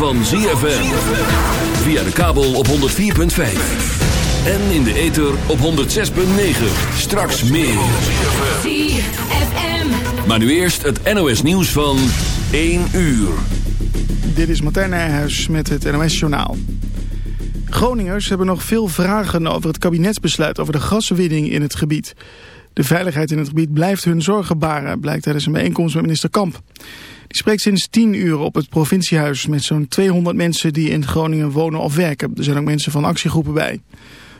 van ZFM. Via de kabel op 104.5. En in de ether op 106.9. Straks meer. ZFM. Maar nu eerst het NOS nieuws van 1 uur. Dit is Martijn Nijhuis met het NOS Journaal. Groningers hebben nog veel vragen over het kabinetsbesluit over de gaswinning in het gebied. De veiligheid in het gebied blijft hun zorgen baren, blijkt tijdens een bijeenkomst met minister Kamp. Die spreekt sinds 10 uur op het provinciehuis met zo'n 200 mensen die in Groningen wonen of werken. Er zijn ook mensen van actiegroepen bij.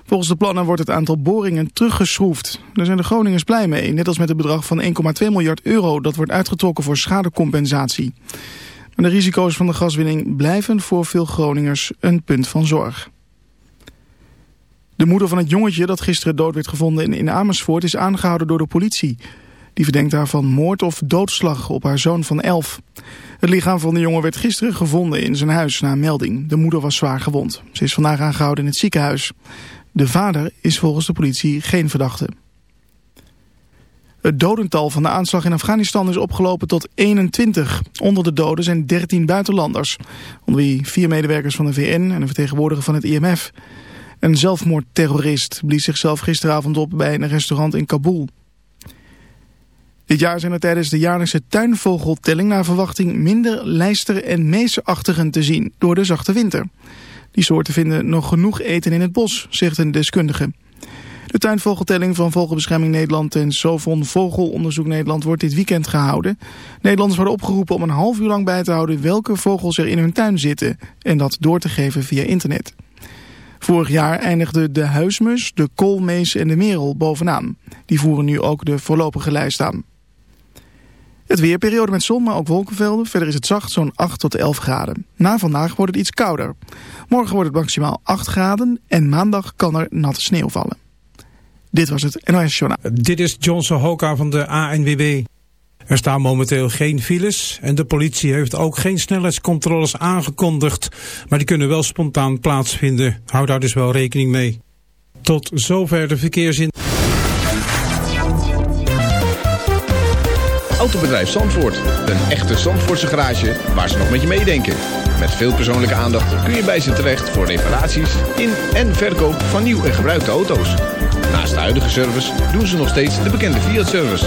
Volgens de plannen wordt het aantal boringen teruggeschroefd. Daar zijn de Groningers blij mee, net als met het bedrag van 1,2 miljard euro dat wordt uitgetrokken voor schadecompensatie. Maar de risico's van de gaswinning blijven voor veel Groningers een punt van zorg. De moeder van het jongetje dat gisteren dood werd gevonden in- Amersfoort is aangehouden door de politie. Die verdenkt haar van moord of doodslag op haar zoon van 11. Het lichaam van de jongen werd gisteren gevonden in zijn huis na een melding. De moeder was zwaar gewond. Ze is vandaag aangehouden in het ziekenhuis. De vader is volgens de politie geen verdachte. Het dodental van de aanslag in Afghanistan is opgelopen tot 21. Onder de doden zijn 13 buitenlanders. Onder wie vier medewerkers van de VN en een vertegenwoordiger van het IMF. Een zelfmoordterrorist blies zichzelf gisteravond op bij een restaurant in Kabul. Dit jaar zijn er tijdens de jaarlijkse tuinvogeltelling naar verwachting minder lijster- en meesachtigen te zien door de zachte winter. Die soorten vinden nog genoeg eten in het bos, zegt een deskundige. De tuinvogeltelling van Vogelbescherming Nederland en Sovon Vogelonderzoek Nederland wordt dit weekend gehouden. Nederlanders worden opgeroepen om een half uur lang bij te houden welke vogels er in hun tuin zitten en dat door te geven via internet. Vorig jaar eindigden de huismus, de koolmees en de merel bovenaan. Die voeren nu ook de voorlopige lijst aan. Het weerperiode met zon, maar ook wolkenvelden. Verder is het zacht, zo'n 8 tot 11 graden. Na vandaag wordt het iets kouder. Morgen wordt het maximaal 8 graden en maandag kan er natte sneeuw vallen. Dit was het NOS Journaal. Dit is Johnson Hoka van de ANWB. Er staan momenteel geen files en de politie heeft ook geen snelheidscontroles aangekondigd. Maar die kunnen wel spontaan plaatsvinden. Hou daar dus wel rekening mee. Tot zover de verkeersin. Autobedrijf Zandvoort. Een echte Zandvoortse garage waar ze nog met je meedenken. Met veel persoonlijke aandacht kun je bij ze terecht voor reparaties in en verkoop van nieuw en gebruikte auto's. Naast de huidige service doen ze nog steeds de bekende Fiat-service.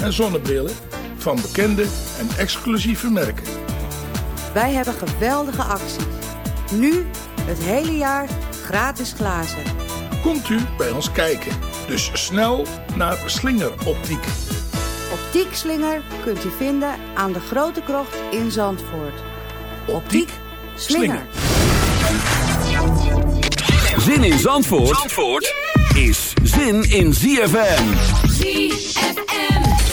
en zonnebrillen van bekende en exclusieve merken. Wij hebben geweldige acties. Nu het hele jaar gratis glazen. Komt u bij ons kijken. Dus snel naar Slinger Optiek. Optiek Slinger kunt u vinden aan de Grote Krocht in Zandvoort. Optiek Slinger. Zin in Zandvoort, Zandvoort is zin in ZFM. ZFM.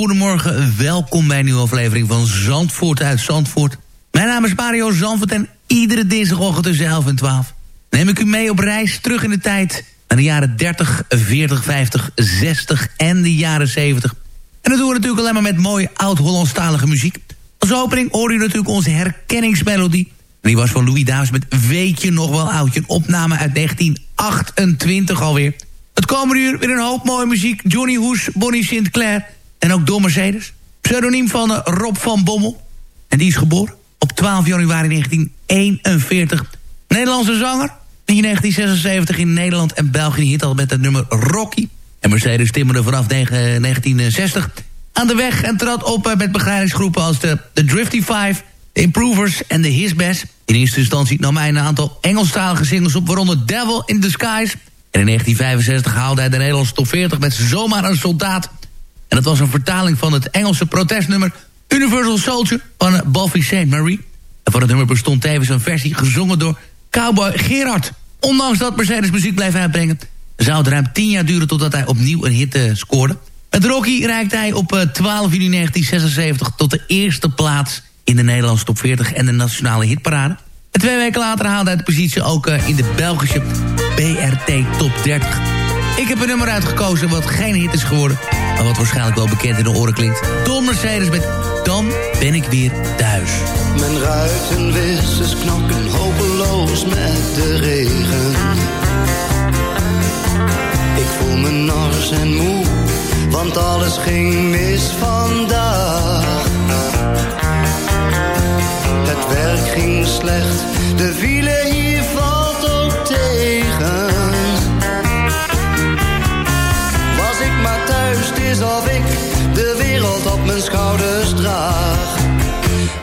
Goedemorgen. Welkom bij een nieuwe aflevering van Zandvoort uit Zandvoort. Mijn naam is Mario Zandvoort en iedere dinsdagochtend tussen 11 en 12... neem ik u mee op reis terug in de tijd... naar de jaren 30, 40, 50, 60 en de jaren 70. En dat doen we natuurlijk alleen maar met mooie oud-Hollandstalige muziek. Als opening hoorde u natuurlijk onze herkenningsmelodie. Die was van Louis Davis met Weet je nog wel oudje? Een opname uit 1928 alweer. Het komende uur weer een hoop mooie muziek. Johnny Hoes, Bonnie Sinclair en ook Don Mercedes. Pseudoniem van uh, Rob van Bommel. En die is geboren op 12 januari 1941. Nederlandse zanger. Die in 1976 in Nederland en België hit al met het nummer Rocky. En Mercedes timmerde vanaf 1960 aan de weg... en trad op eh, met begeleidingsgroepen als de, de Drifty Five... de Improvers en de His Best. In eerste instantie nam hij een aantal Engelstalige singles op... waaronder Devil in Disguise. En in 1965 haalde hij de Nederlandse top 40 met Zomaar een Soldaat. En dat was een vertaling van het Engelse protestnummer... Universal Soldier van eh, Buffy St. Marie. En van het nummer bestond tevens een versie gezongen door Cowboy Gerard. Ondanks dat Mercedes muziek bleef uitbrengen... zou het ruim 10 jaar duren totdat hij opnieuw een hit uh, scoorde. Met Rocky reikte hij op uh, 12 juni 1976 tot de eerste plaats... in de Nederlandse top 40 en de nationale hitparade. En twee weken later haalde hij de positie ook in de Belgische BRT top 30. Ik heb een nummer uitgekozen wat geen hit is geworden... maar wat waarschijnlijk wel bekend in de oren klinkt. Tom Mercedes met Dan ben ik weer thuis. Mijn ruitenwissers knokken hopeloos met de regen. Ik voel me nors en moe, want alles ging mis vandaag. Het werk ging slecht, de file is of ik de wereld op mijn schouders draag.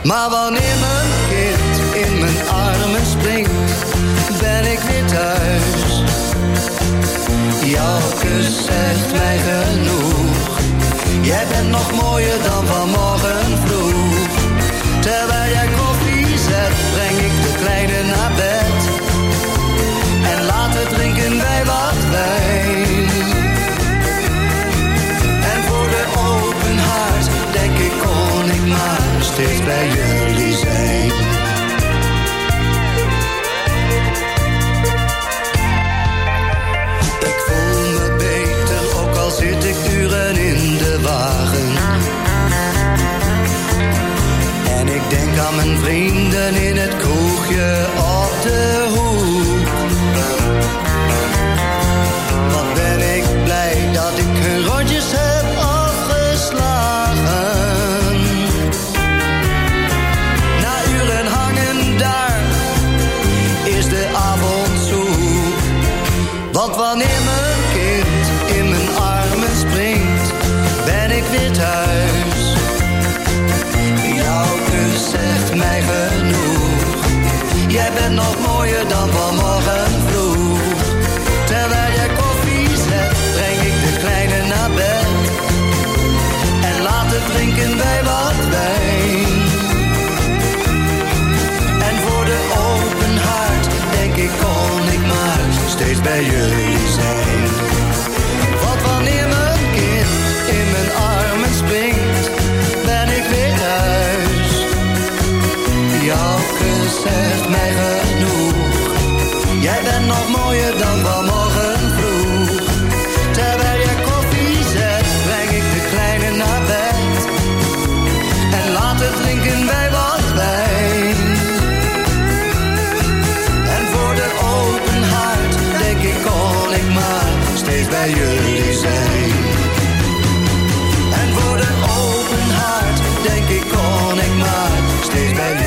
Maar wanneer mijn kind in mijn armen springt, ben ik weer thuis. Jouw kus zegt mij genoeg. Jij bent nog mooier dan vanmorgen steeds bij jullie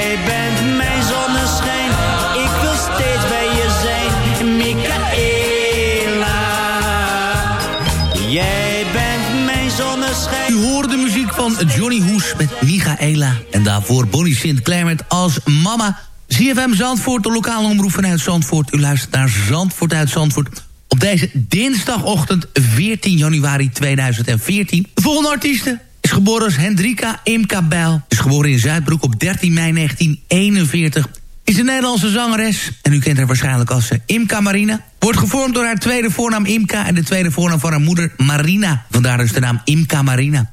Johnny Hoes met Michaela. En daarvoor Bonnie Sinclair met Als Mama. ZFM Zandvoort, de lokale omroep vanuit Zandvoort. U luistert naar Zandvoort uit Zandvoort. Op deze dinsdagochtend 14 januari 2014. De volgende artieste is geboren als Hendrika Imka Bijl. Is geboren in Zuidbroek op 13 mei 1941. Is een Nederlandse zangeres. En u kent haar waarschijnlijk als eh, Imka Marina. Wordt gevormd door haar tweede voornaam Imka... en de tweede voornaam van haar moeder Marina. Vandaar dus de naam Imka Marina.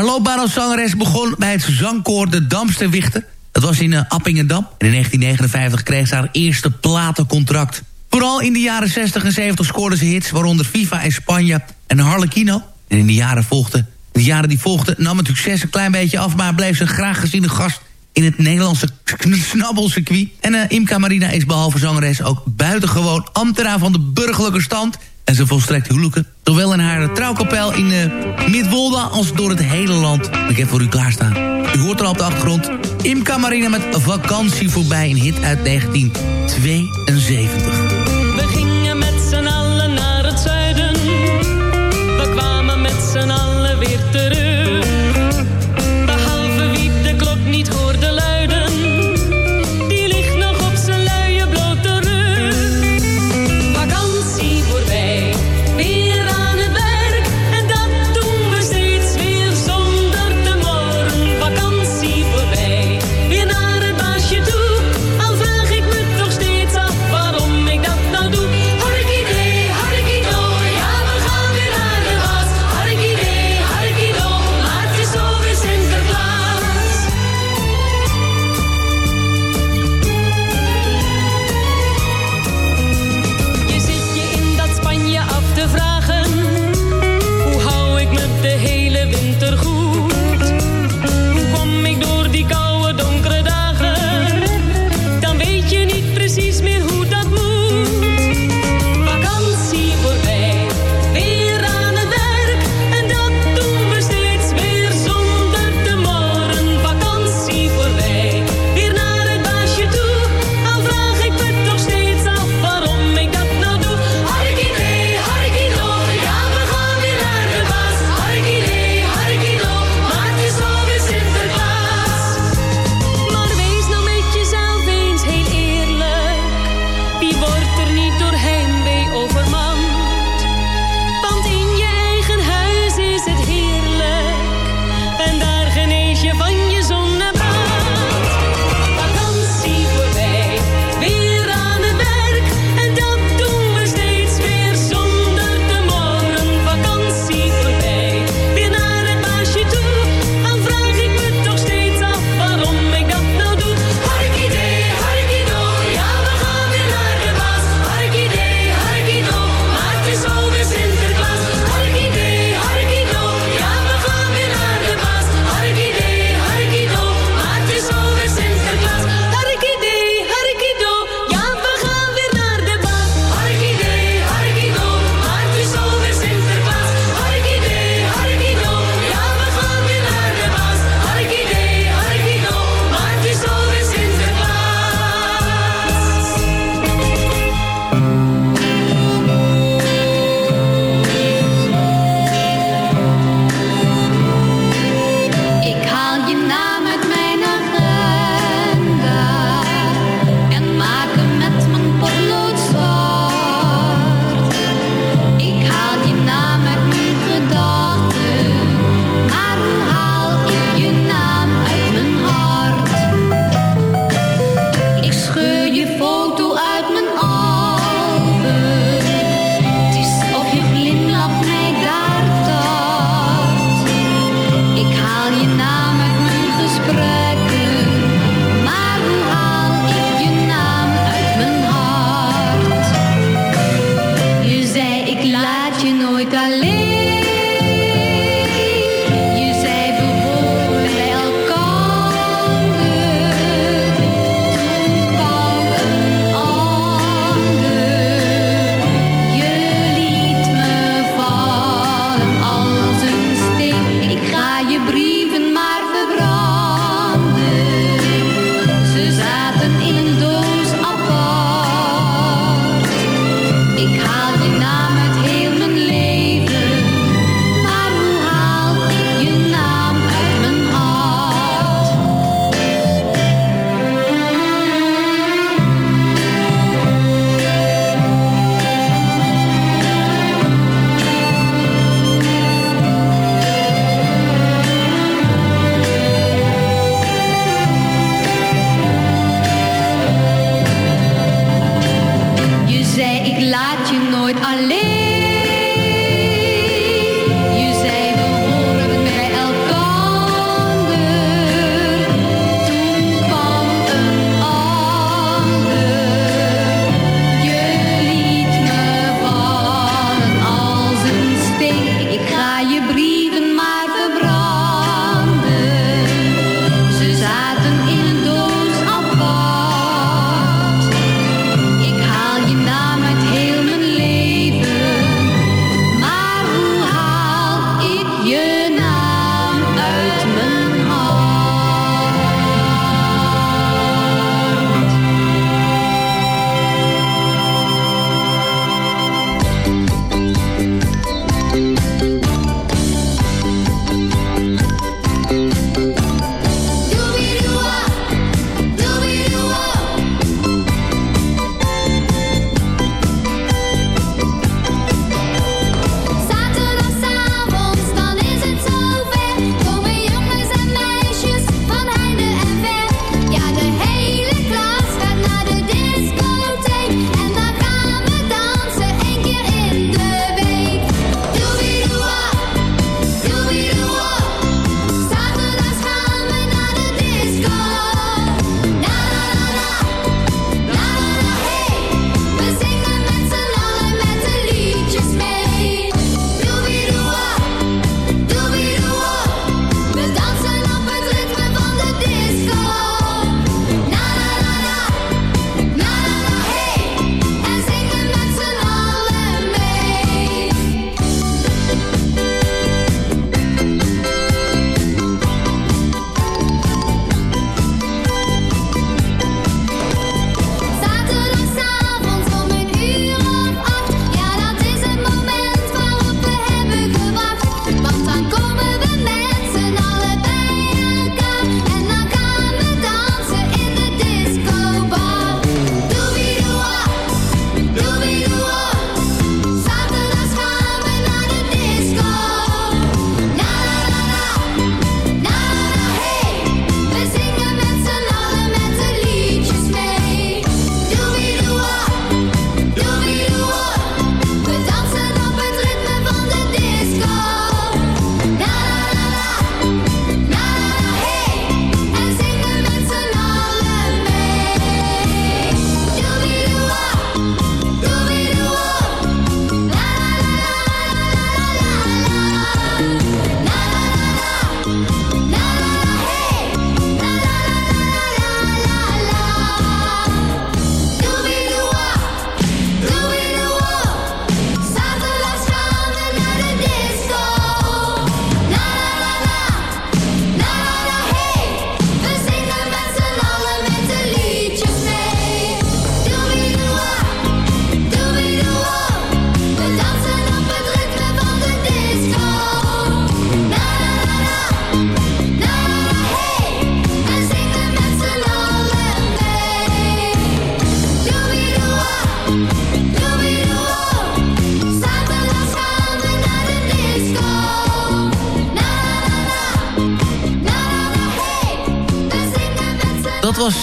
Haar loopbaan als zangeres begon bij het zangkoor De Damsterwichter. Dat was in uh, Appingedam. En in 1959 kreeg ze haar eerste platencontract. Vooral in de jaren 60 en 70 scoorde ze hits... waaronder Viva en Spanje en Harlequino. En in de jaren, volgden, de jaren die volgden nam het succes een klein beetje af... maar bleef ze een graag geziene gast in het Nederlandse snabbelcircuit. En uh, Imka Marina is behalve zangeres ook buitengewoon ambtenaar van de burgerlijke stand... En ze volstrekt huwelijken. Zowel in haar trouwkapel in uh, Midwolda als door het hele land. Ik heb voor u klaarstaan. U hoort er op de achtergrond. Imka Marina met vakantie voorbij. Een hit uit 1972.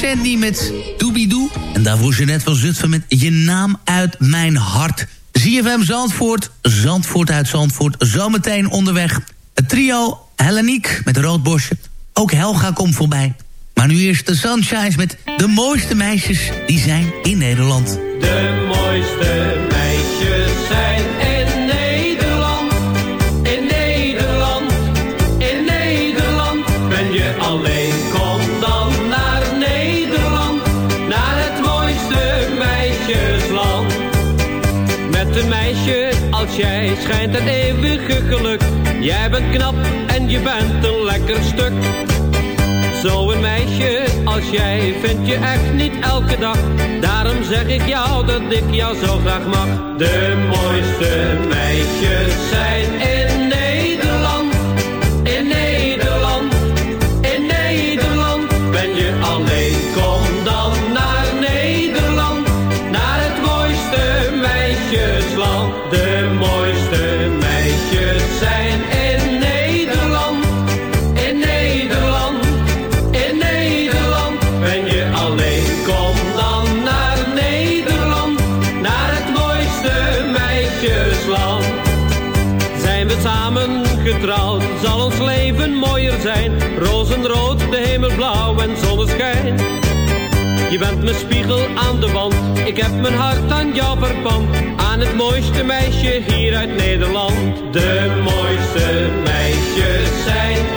Sandy met Doobie-Doo. En daarvoor net van Zutphen met Je naam uit mijn hart. ZFM Zandvoort, Zandvoort uit Zandvoort. Zometeen onderweg. Het trio Helleniek met Roodbosje. Ook Helga komt voorbij. Maar nu eerst de Sunshines met de mooiste meisjes die zijn in Nederland. De mooiste meisjes zijn in Met een meisje als jij schijnt het eeuwige geluk. Jij bent knap en je bent een lekker stuk. Zo'n meisje als jij vind je echt niet elke dag. Daarom zeg ik jou dat ik jou zo graag mag. De mooiste meisjes zijn in Je bent mijn spiegel aan de wand, ik heb mijn hart aan jou verpand. Aan het mooiste meisje hier uit Nederland. De mooiste meisjes zijn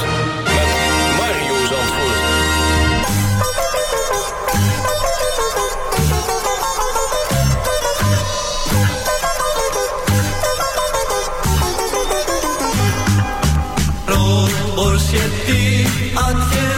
Hadi at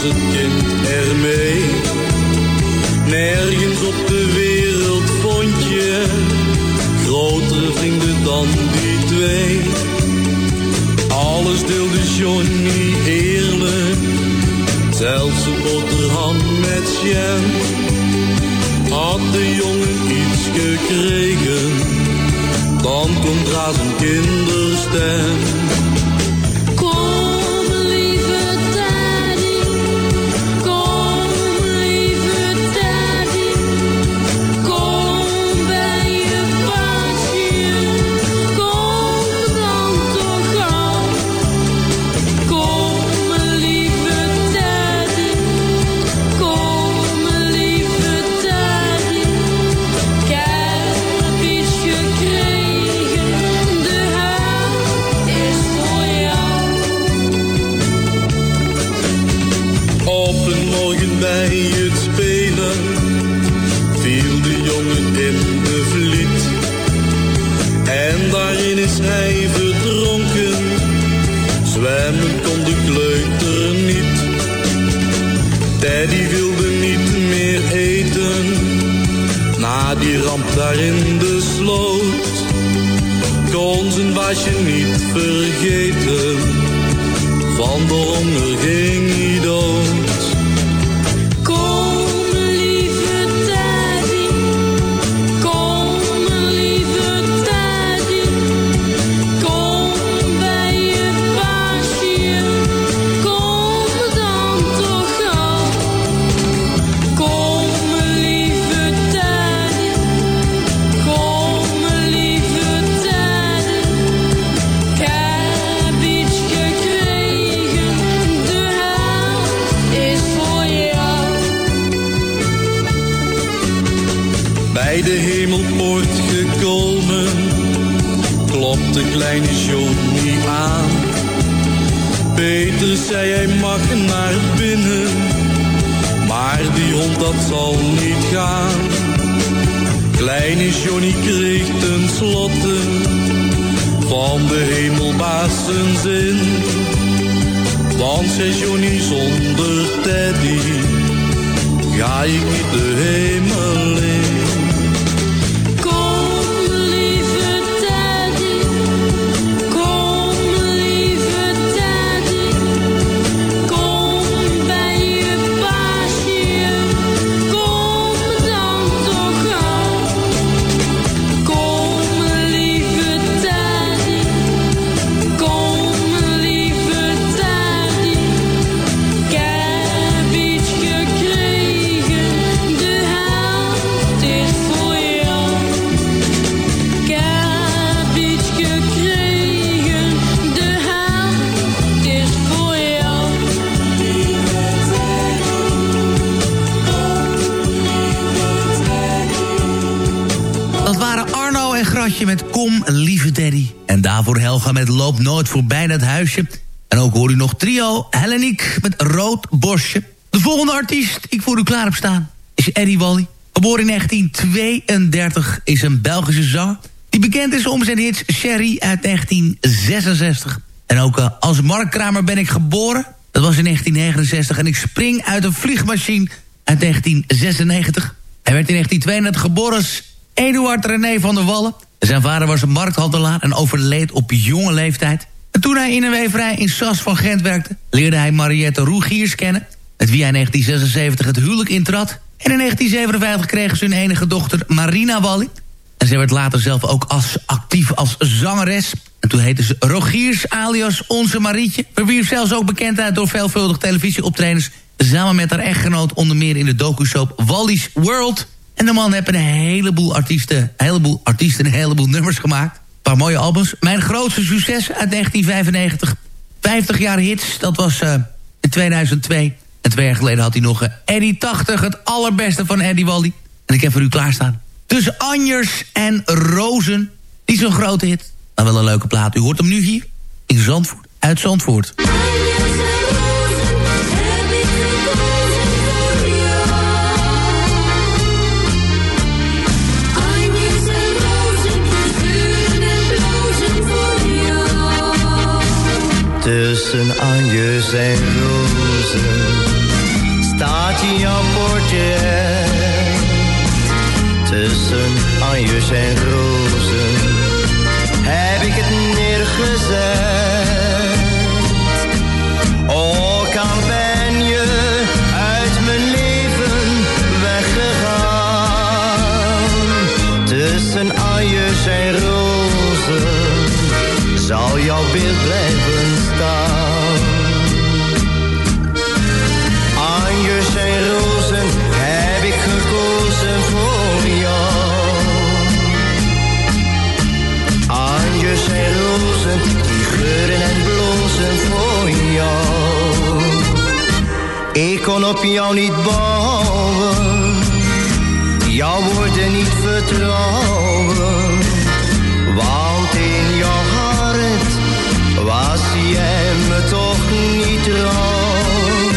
Kom voorbij dat huisje. En ook hoor u nog trio Helleniek met Rood Bosje. De volgende artiest, ik voor u klaar heb staan, is Eddie Wally. Geboren in 1932, is een Belgische zanger... die bekend is om zijn hits Sherry uit 1966. En ook eh, als markkramer ben ik geboren. Dat was in 1969. En ik spring uit een vliegmachine uit 1996. Hij werd in 1932 geboren als Eduard René van der Wallen. Zijn vader was een markthandelaar en overleed op jonge leeftijd. En toen hij in een weverij in Sas van Gent werkte... leerde hij Mariette Roegiers kennen... met wie hij in 1976 het huwelijk intrad. En in 1957 kregen ze hun enige dochter Marina Wally. En zij werd later zelf ook als actief als zangeres. En toen heette ze Rogiers alias Onze Marietje. Verwierf zelfs ook bekendheid door veelvuldig televisieoptredens... samen met haar echtgenoot onder meer in de docusoap Wally's World... En de man heeft een heleboel artiesten, een heleboel artiesten, een heleboel nummers gemaakt. Een paar mooie albums. Mijn grootste succes uit 1995. 50 jaar hits, dat was uh, in 2002. En twee jaar geleden had hij nog uh, Eddie 80, het allerbeste van Eddie Wally. En ik heb voor u klaarstaan. Tussen Anjers en Rozen. Niet zo'n grote hit, maar wel een leuke plaat. U hoort hem nu hier in Zandvoort, uit Zandvoort. Anjes en rozen staat jouw portret. Tussen anjes en rozen heb ik het neergezet. Ook al ben je uit mijn leven weggegaan. Tussen anjes en rozen zal jouw beeld blijven kon op jou niet bouwen, jouw woorden niet vertrouwen. Want in jouw hart was jij me toch niet trouw.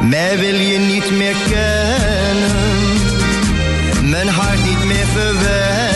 Met niet meer kennen, mijn hart niet meer verwennen.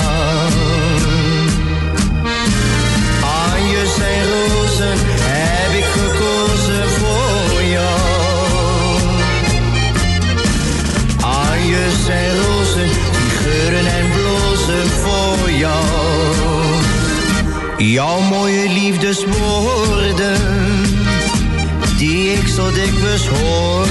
Jouw mooie liefdeswoorden, die ik zo dikwijls hoorde.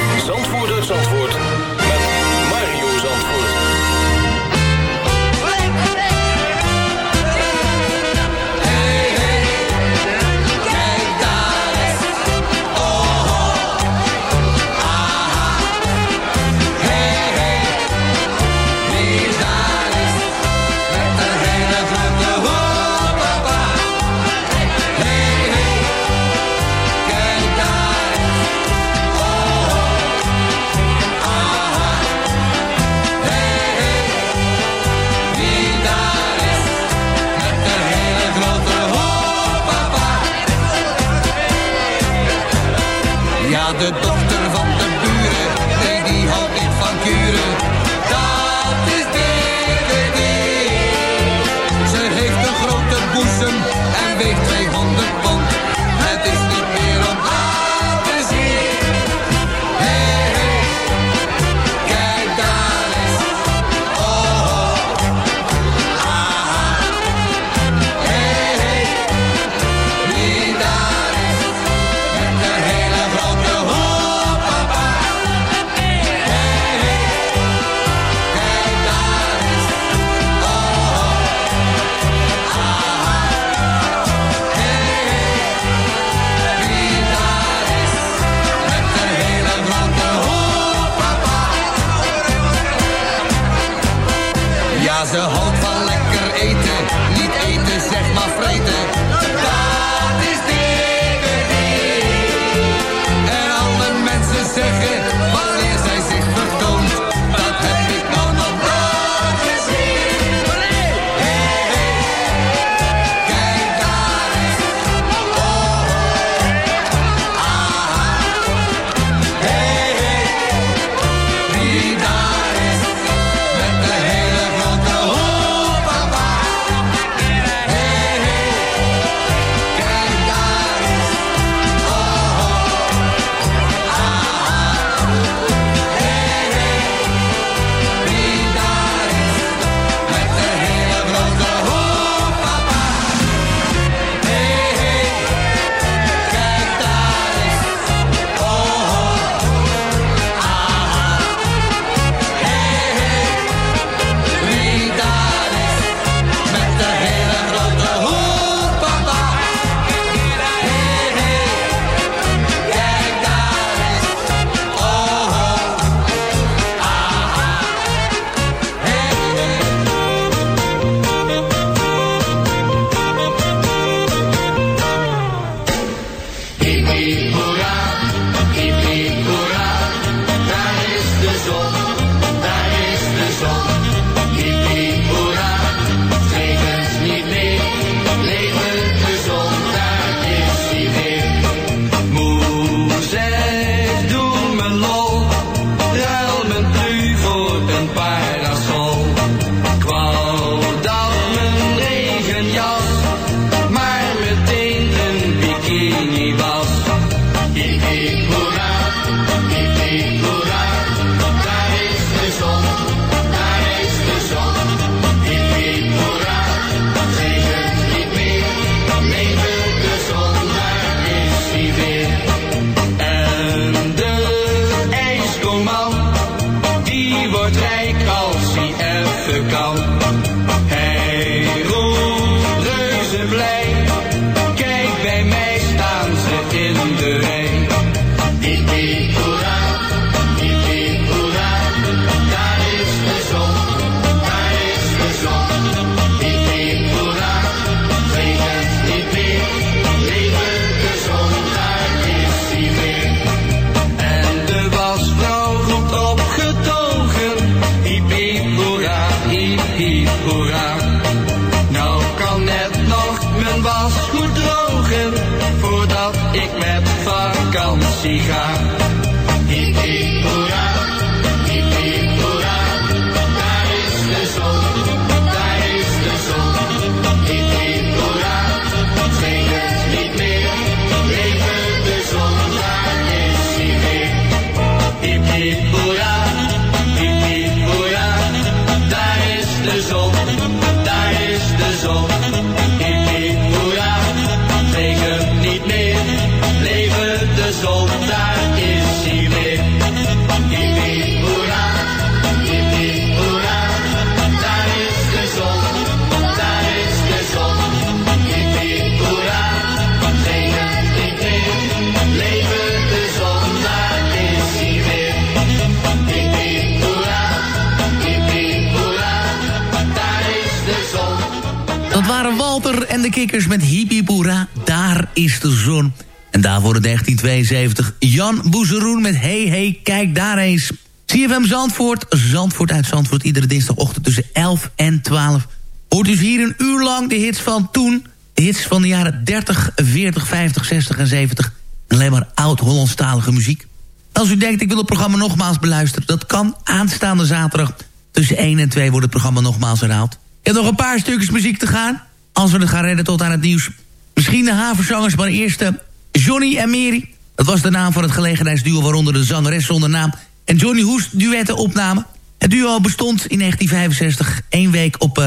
waren Walter en de Kikkers met Hippie Boera. Daar is de zon. En daarvoor in 1972 Jan Boezeroen met Hey Hey, kijk daar eens. CFM Zandvoort, Zandvoort uit Zandvoort. Iedere dinsdagochtend tussen 11 en 12. Hoort dus hier een uur lang de hits van toen. De hits van de jaren 30, 40, 50, 60 en 70. En alleen maar oud-Hollandstalige muziek. Als u denkt, ik wil het programma nogmaals beluisteren... dat kan aanstaande zaterdag tussen 1 en 2 wordt het programma nogmaals herhaald. Ik heb nog een paar stukjes muziek te gaan. Als we het gaan redden tot aan het nieuws. Misschien de haverzangers, maar eerst Johnny en Mary. Dat was de naam van het gelegenheidsduo... waaronder de zangeres zonder naam en Johnny Hoes duetten opnamen. Het duo bestond in 1965 één week op...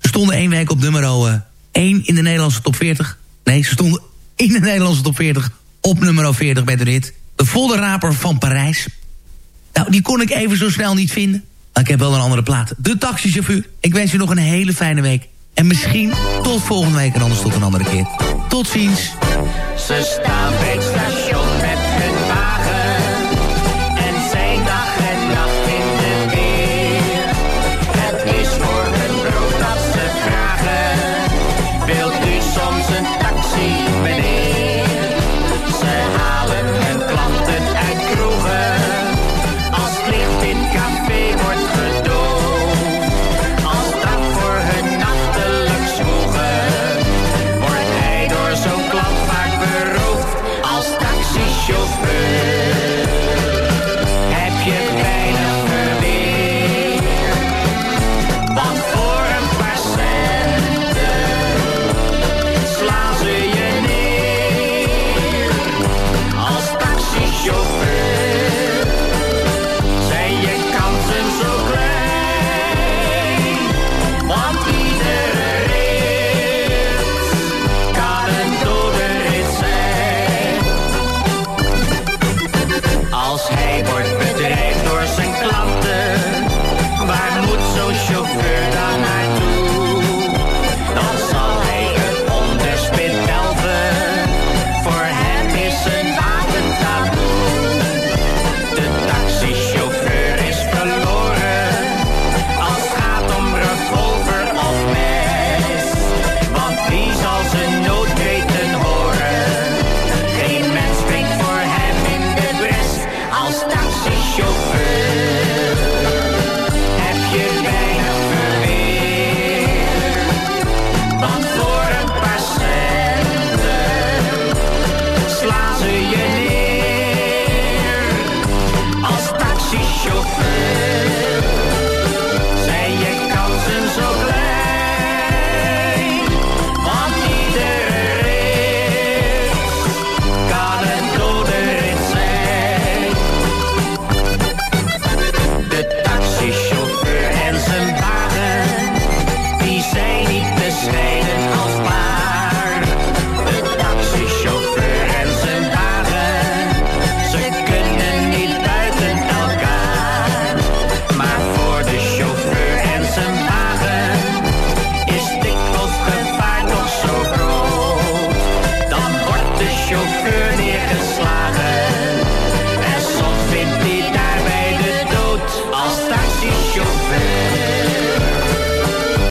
ze stonden één week op nummer eh, 1 in de Nederlandse top 40. Nee, ze stonden in de Nederlandse top 40 op nummer 40 met de hit. De volle raper van Parijs. Nou, die kon ik even zo snel niet vinden. Maar ik heb wel een andere plaat. De taxichauffeur. Ik wens je nog een hele fijne week. En misschien tot volgende week en anders tot een andere keer. Tot ziens. Ze